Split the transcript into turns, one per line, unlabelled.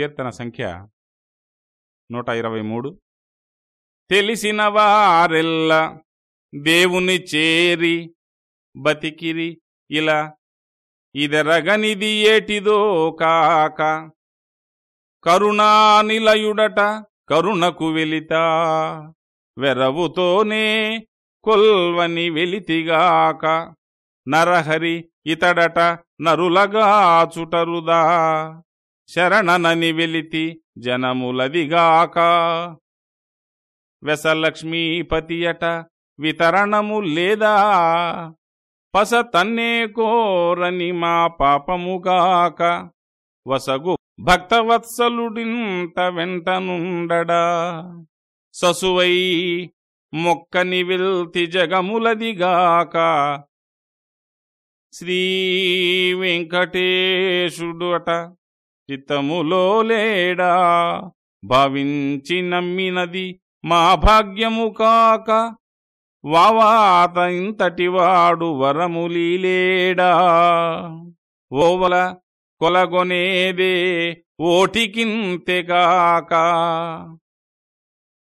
కీర్తన సంఖ్య నూట ఇరవై మూడు. తెలిసిన వారెల్ల దేవుని చేరి బతికిరి ఇలా ఇదెరగనిది ఏటిదో కాక కరుణానిలయుడట కరుణకు వెలితా వెరవుతోనే కొల్వని వెలితిగాక నరహరి ఇతడట నరులగా చుటరుదా శరణనని వెలితి జనములదిగాక వెసలక్ష్మీపతియట వితరణము లేదా? పస తన్నే కోరని మా పాపముగాక. వసగు భక్తవత్సలుడింత వెంటనుండడా? ససువై మొక్కని విల్తి జగములదిగాక. శ్రీ వెంకటేశుడు అట చిత్తములో లేడా? భావించి నమ్మినది మా భాగ్యము కాక వావాత ఇంతటివాడు వరములీలేడా ఓవల కొలగొనేదే ఓటికింతెగాక